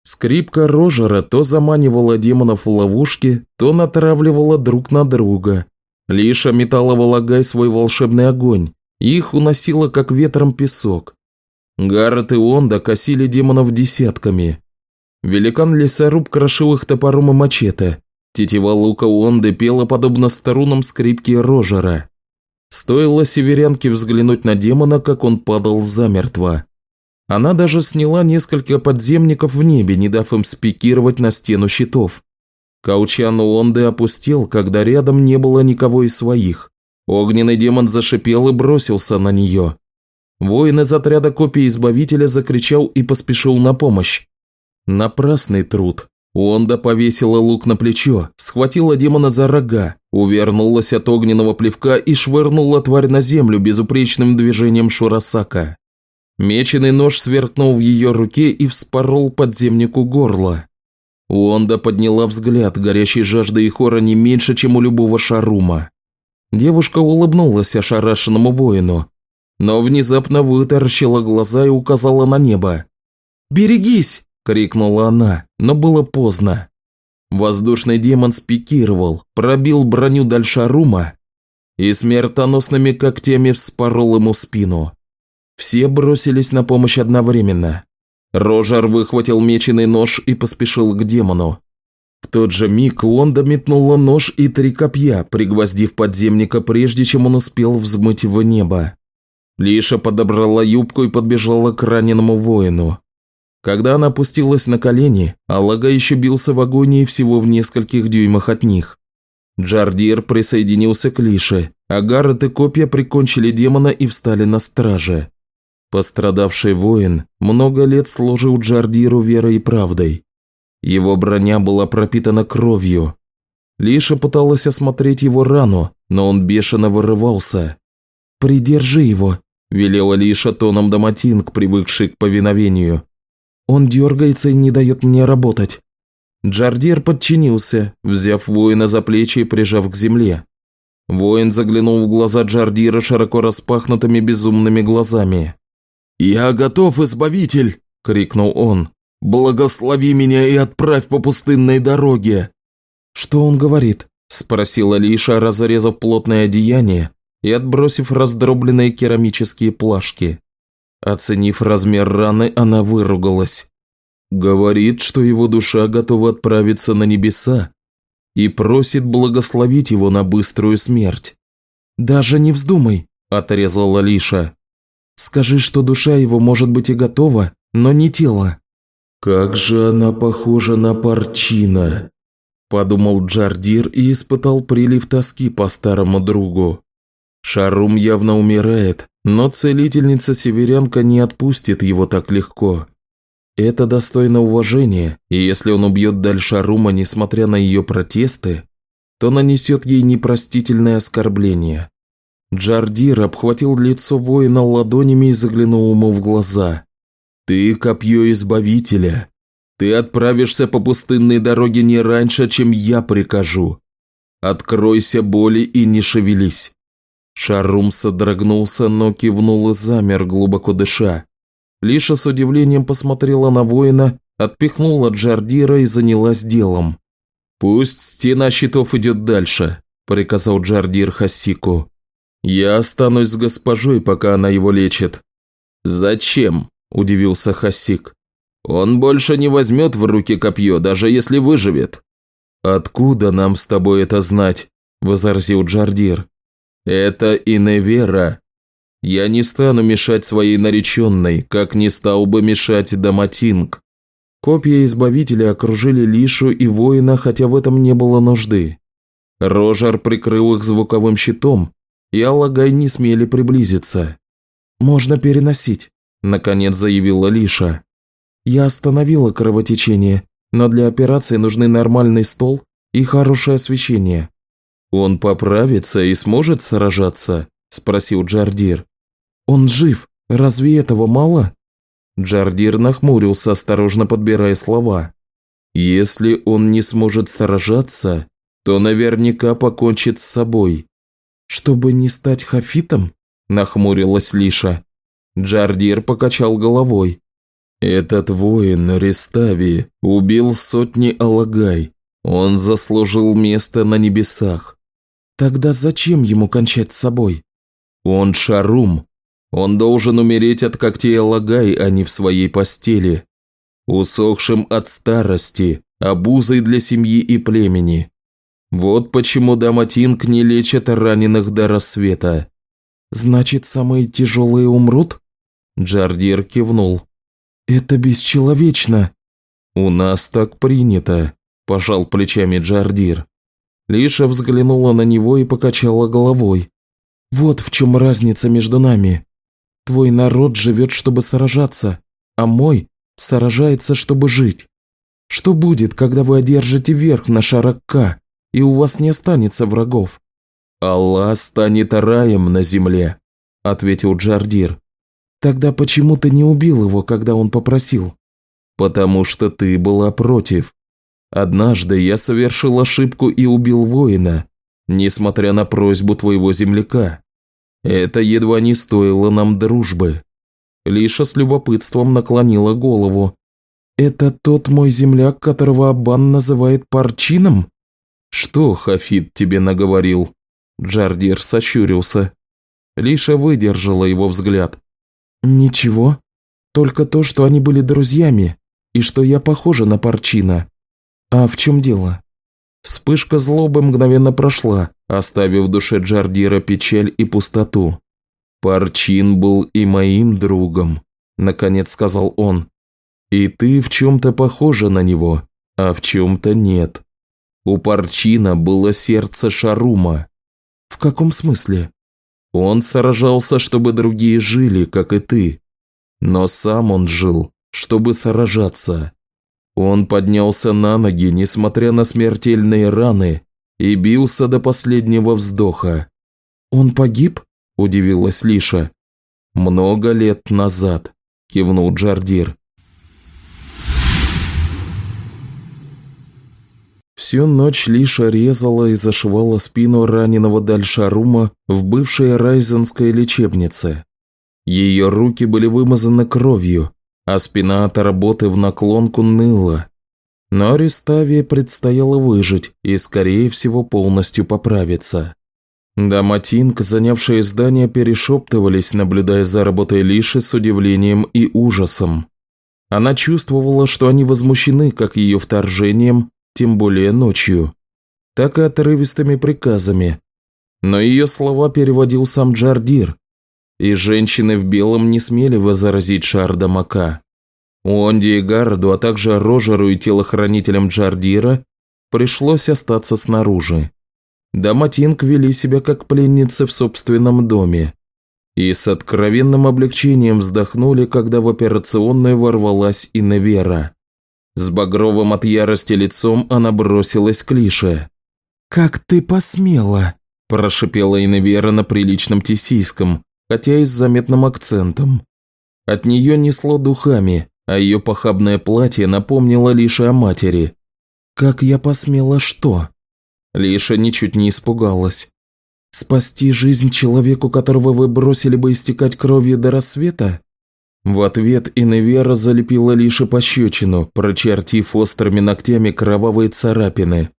Скрипка Рожера то заманивала демонов в ловушки, то натравливала друг на друга. Лиша метала в свой волшебный огонь, их уносило, как ветром песок. Гаррет и Онда косили демонов десятками. Великан-лесоруб крошил их топором и мачете. Тетива лука Онды пела подобно струнам скрипки Рожера. Стоило северянке взглянуть на демона, как он падал замертво. Она даже сняла несколько подземников в небе, не дав им спикировать на стену щитов. Каучан Онды опустел, когда рядом не было никого из своих. Огненный демон зашипел и бросился на нее. Воин из отряда копии Избавителя закричал и поспешил на помощь. Напрасный труд. Онда повесила лук на плечо, схватила демона за рога, увернулась от огненного плевка и швырнула тварь на землю безупречным движением Шурасака. Меченый нож сверкнул в ее руке и вспорол подземнику горло. Уонда подняла взгляд, горящий жаждой и хора не меньше, чем у любого шарума. Девушка улыбнулась ошарашенному воину, но внезапно вытаращила глаза и указала на небо. «Берегись!» – крикнула она, но было поздно. Воздушный демон спикировал, пробил броню Дальшарума и смертоносными когтями вспорол ему спину. Все бросились на помощь одновременно. Рожар выхватил меченый нож и поспешил к демону. В тот же миг Уонда метнула нож и три копья, пригвоздив подземника, прежде чем он успел взмыть в небо. Лиша подобрала юбку и подбежала к раненому воину. Когда она опустилась на колени, Аллага еще бился в агонии всего в нескольких дюймах от них. Джардир присоединился к Лише, а Гаррет и копья прикончили демона и встали на страже. Пострадавший воин много лет служил Джардиру верой и правдой. Его броня была пропитана кровью. Лиша пыталась осмотреть его рану, но он бешено вырывался. «Придержи его», – велела Лиша тоном Доматинг, привыкший к повиновению. «Он дергается и не дает мне работать». Джардир подчинился, взяв воина за плечи и прижав к земле. Воин заглянул в глаза Джардира широко распахнутыми безумными глазами. «Я готов, Избавитель!» – крикнул он. «Благослови меня и отправь по пустынной дороге!» «Что он говорит?» – спросила Лиша, разрезав плотное одеяние и отбросив раздробленные керамические плашки. Оценив размер раны, она выругалась. Говорит, что его душа готова отправиться на небеса и просит благословить его на быструю смерть. «Даже не вздумай», – отрезала Лиша. «Скажи, что душа его может быть и готова, но не тело». «Как же она похожа на Парчина», – подумал Джардир и испытал прилив тоски по старому другу. Шарум явно умирает, но целительница-северянка не отпустит его так легко. Это достойно уважения, и если он убьет дальше Рума, несмотря на ее протесты, то нанесет ей непростительное оскорбление. Джардир обхватил лицо воина ладонями и заглянул ему в глаза. «Ты копье Избавителя. Ты отправишься по пустынной дороге не раньше, чем я прикажу. Откройся боли и не шевелись». Шарум содрогнулся, но кивнул и замер, глубоко дыша. Лиша с удивлением посмотрела на воина, отпихнула Джардира и занялась делом. «Пусть стена щитов идет дальше», – приказал Джардир Хасику. «Я останусь с госпожой, пока она его лечит». «Зачем?» – удивился Хасик. «Он больше не возьмет в руки копье, даже если выживет». «Откуда нам с тобой это знать?» – возразил Джардир. «Это Иневера, я не стану мешать своей нареченной, как не стал бы мешать Даматинг. Копья Избавителя окружили Лишу и воина, хотя в этом не было нужды. Рожар прикрыл их звуковым щитом, и Аллагай не смели приблизиться. «Можно переносить», – наконец заявила Лиша. «Я остановила кровотечение, но для операции нужны нормальный стол и хорошее освещение». «Он поправится и сможет сражаться?» – спросил Джардир. «Он жив. Разве этого мало?» Джардир нахмурился, осторожно подбирая слова. «Если он не сможет сражаться, то наверняка покончит с собой». «Чтобы не стать хафитом?» – нахмурилась Лиша. Джардир покачал головой. «Этот воин Рестави убил сотни Алагай. Он заслужил место на небесах». «Тогда зачем ему кончать с собой?» Он шарум. Он должен умереть от когтей Алагай, а не в своей постели. Усохшим от старости, обузой для семьи и племени. Вот почему Даматинг не лечит раненых до рассвета. «Значит, самые тяжелые умрут?» Джардир кивнул. «Это бесчеловечно». «У нас так принято», – пожал плечами Джардир. Лиша взглянула на него и покачала головой. Вот в чем разница между нами. Твой народ живет, чтобы сражаться, а мой сражается, чтобы жить. Что будет, когда вы одержите верх на Шаракка, и у вас не останется врагов?» «Аллах станет раем на земле», – ответил Джардир. «Тогда почему ты не убил его, когда он попросил?» «Потому что ты была против. Однажды я совершил ошибку и убил воина, несмотря на просьбу твоего земляка. Это едва не стоило нам дружбы. Лиша с любопытством наклонила голову. «Это тот мой земляк, которого Абан называет Парчином?» «Что Хафид тебе наговорил?» Джардир сощурился. Лиша выдержала его взгляд. «Ничего. Только то, что они были друзьями, и что я похожа на Парчина. А в чем дело?» Вспышка злобы мгновенно прошла, оставив в душе Джардира печаль и пустоту. «Парчин был и моим другом», – наконец сказал он. «И ты в чем-то похожа на него, а в чем-то нет. У Парчина было сердце Шарума». «В каком смысле?» «Он сражался, чтобы другие жили, как и ты. Но сам он жил, чтобы сражаться. Он поднялся на ноги, несмотря на смертельные раны, и бился до последнего вздоха. «Он погиб?» – удивилась Лиша. «Много лет назад», – кивнул Джардир. Всю ночь Лиша резала и зашивала спину раненого Дальшарума в бывшей Райзенской лечебнице. Ее руки были вымазаны кровью, а спина от работы в наклонку ныла. Но Реставе предстояло выжить и, скорее всего, полностью поправиться. Даматинг, занявшие здание, перешептывались, наблюдая за работой Лиши с удивлением и ужасом. Она чувствовала, что они возмущены как ее вторжением, тем более ночью, так и отрывистыми приказами. Но ее слова переводил сам Джардир, и женщины в белом не смели возразить Шарда Мака. Уонди и Гарду, а также Рожеру и телохранителям Джардира пришлось остаться снаружи. Даматинг вели себя как пленницы в собственном доме. И с откровенным облегчением вздохнули, когда в операционную ворвалась Иневера. С багровым от ярости лицом она бросилась к Лише. «Как ты посмела?» – прошипела Иневера на приличном тесийском, хотя и с заметным акцентом. От нее несло духами, а ее похабное платье напомнило лишь о матери. «Как я посмела что?» Лиша ничуть не испугалась. «Спасти жизнь человеку, которого вы бросили бы истекать кровью до рассвета?» В ответ Иневера залепила Лише пощечину, прочертив острыми ногтями кровавые царапины.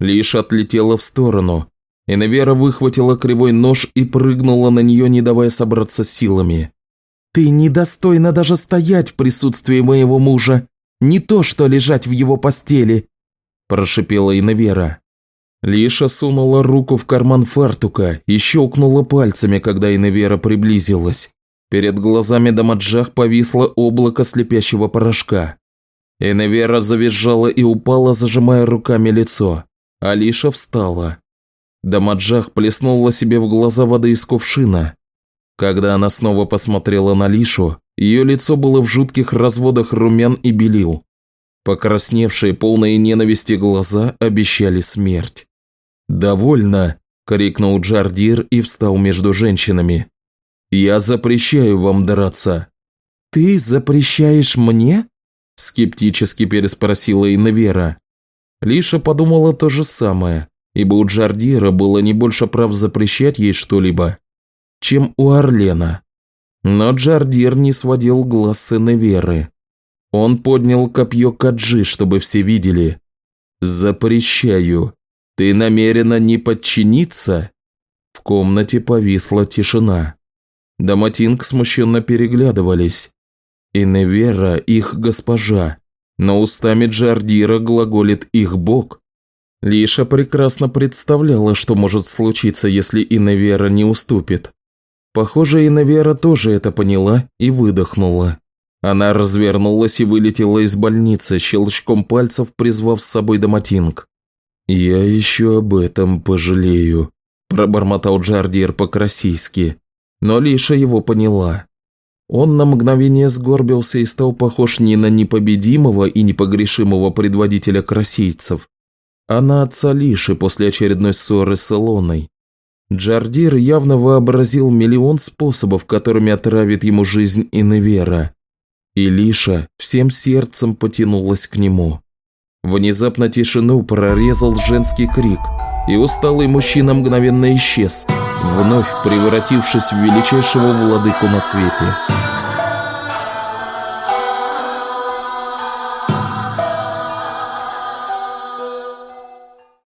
Лиша отлетела в сторону, Иневера выхватила кривой нож и прыгнула на нее, не давая собраться силами. «Ты недостойна даже стоять в присутствии моего мужа, не то что лежать в его постели», – прошипела Иневера. Лиша сунула руку в карман фартука и щелкнула пальцами, когда Иневера приблизилась. Перед глазами Дамаджах повисло облако слепящего порошка. Иневера завизжала и упала, зажимая руками лицо. Алиша встала. Дамаджах плеснула себе в глаза воды из кувшина. Когда она снова посмотрела на Лишу, ее лицо было в жутких разводах румян и белил. Покрасневшие, полные ненависти глаза обещали смерть. «Довольно!» – крикнул Джардир и встал между женщинами. «Я запрещаю вам драться!» «Ты запрещаешь мне?» – скептически переспросила Инвера. Лиша подумала то же самое, ибо у Джардира было не больше прав запрещать ей что-либо, чем у Орлена. Но Джардир не сводил глаз с Иневеры. Он поднял копье Каджи, чтобы все видели. «Запрещаю. Ты намерена не подчиниться?» В комнате повисла тишина. Даматинг смущенно переглядывались. Иневера их госпожа, но устами Джардира глаголит их бог. Лиша прекрасно представляла, что может случиться, если Иневера не уступит. Похоже, Иневера тоже это поняла и выдохнула. Она развернулась и вылетела из больницы, щелчком пальцев призвав с собой Доматинг. «Я еще об этом пожалею», – пробормотал Джардир по-красийски. Но Лиша его поняла. Он на мгновение сгорбился и стал похож не на непобедимого и непогрешимого предводителя красийцев, а на отца Лиши после очередной ссоры с Илоной. Джардир явно вообразил миллион способов, которыми отравит ему жизнь Иневера. И Лиша всем сердцем потянулась к нему. Внезапно тишину прорезал женский крик, и усталый мужчина мгновенно исчез, вновь превратившись в величайшего владыку на свете.